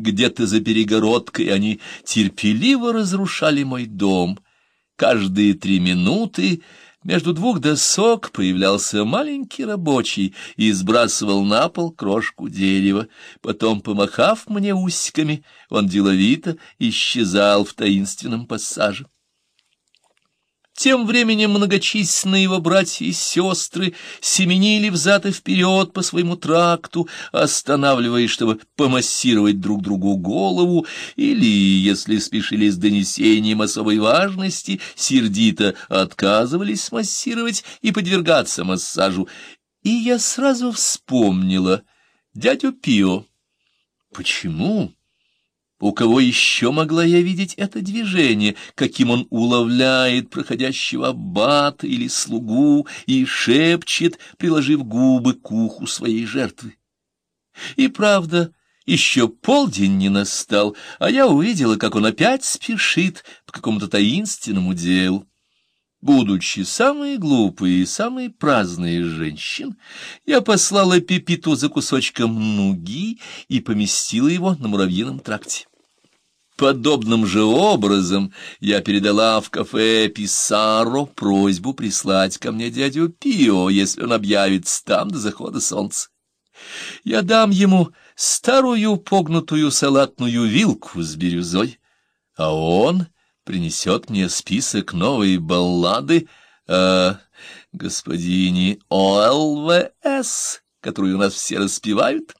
Где-то за перегородкой они терпеливо разрушали мой дом. Каждые три минуты между двух досок появлялся маленький рабочий и сбрасывал на пол крошку дерева. Потом, помахав мне усиками, он деловито исчезал в таинственном пассаже. Тем временем многочисленные его братья и сестры семенили взад и вперед по своему тракту, останавливаясь, чтобы помассировать друг другу голову, или, если спешили с донесением особой важности, сердито отказывались массировать и подвергаться массажу. И я сразу вспомнила дядю Пио. Почему? У кого еще могла я видеть это движение, каким он уловляет проходящего аббата или слугу и шепчет, приложив губы к уху своей жертвы? И правда, еще полдень не настал, а я увидела, как он опять спешит по какому-то таинственному делу. Будучи самые глупые и самые праздные женщин, я послала Пепиту за кусочком нуги и поместила его на муравьином тракте. Подобным же образом я передала в кафе Писаро просьбу прислать ко мне дядю Пио, если он объявится там до захода солнца. Я дам ему старую погнутую салатную вилку с бирюзой, а он принесет мне список новой баллады о господине ОЛВС, которую у нас все распевают.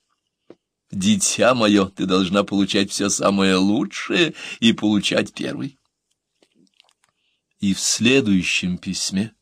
Дитя мое, ты должна получать все самое лучшее и получать первый. И в следующем письме.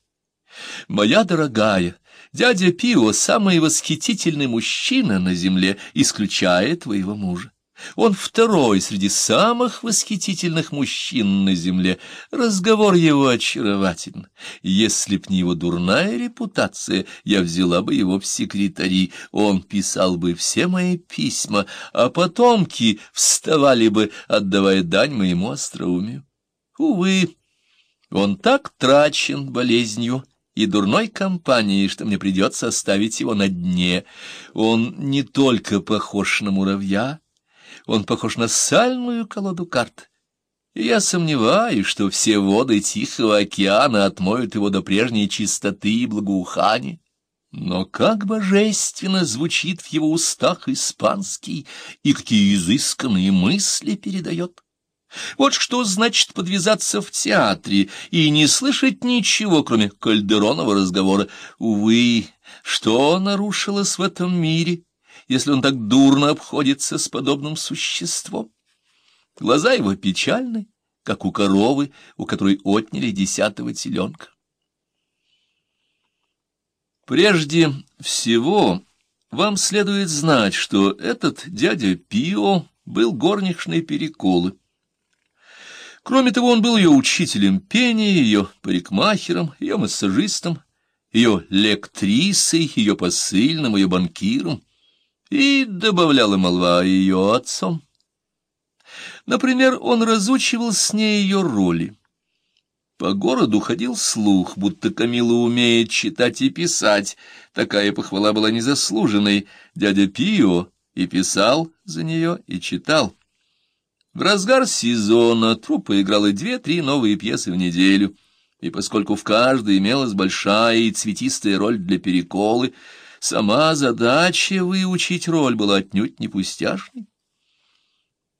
Моя дорогая, дядя Пио — самый восхитительный мужчина на земле, исключая твоего мужа. Он второй среди самых восхитительных мужчин на земле. Разговор его очарователен. Если б не его дурная репутация, я взяла бы его в секретари. Он писал бы все мои письма, а потомки вставали бы, отдавая дань моему остроумию. Увы, он так трачен болезнью и дурной компанией, что мне придется оставить его на дне. Он не только похож на муравья, он похож на сальную колоду карт. И я сомневаюсь, что все воды Тихого океана отмоют его до прежней чистоты и благоухания. Но как божественно звучит в его устах испанский, и какие изысканные мысли передает. Вот что значит подвязаться в театре и не слышать ничего, кроме кальдеронова разговора. Увы, что нарушилось в этом мире? Если он так дурно обходится с подобным существом. Глаза его печальны, как у коровы, у которой отняли десятого теленка. Прежде всего, вам следует знать, что этот дядя Пио был горничной Переколы. Кроме того, он был ее учителем пения, ее парикмахером, ее массажистом, ее лектрисой, ее посыльным, ее банкиром и добавляла молва ее отцом. Например, он разучивал с ней ее роли. По городу ходил слух, будто Камила умеет читать и писать. Такая похвала была незаслуженной. Дядя Пио и писал за нее, и читал. В разгар сезона труппа играла две-три новые пьесы в неделю, и поскольку в каждой имелась большая и цветистая роль для переколы, Сама задача выучить роль была отнюдь не пустяшной.